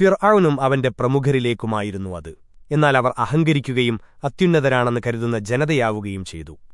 ഫിർഔനും അവന്റെ പ്രമുഖരിലേക്കുമായിരുന്നു അത്. എന്നാൽ അവർ അഹങ്കരിക്കുകയും അത്യുന്നതരാണെന്ന് കരുതുന്ന ജനതയാവുകയും ചെയ്തു.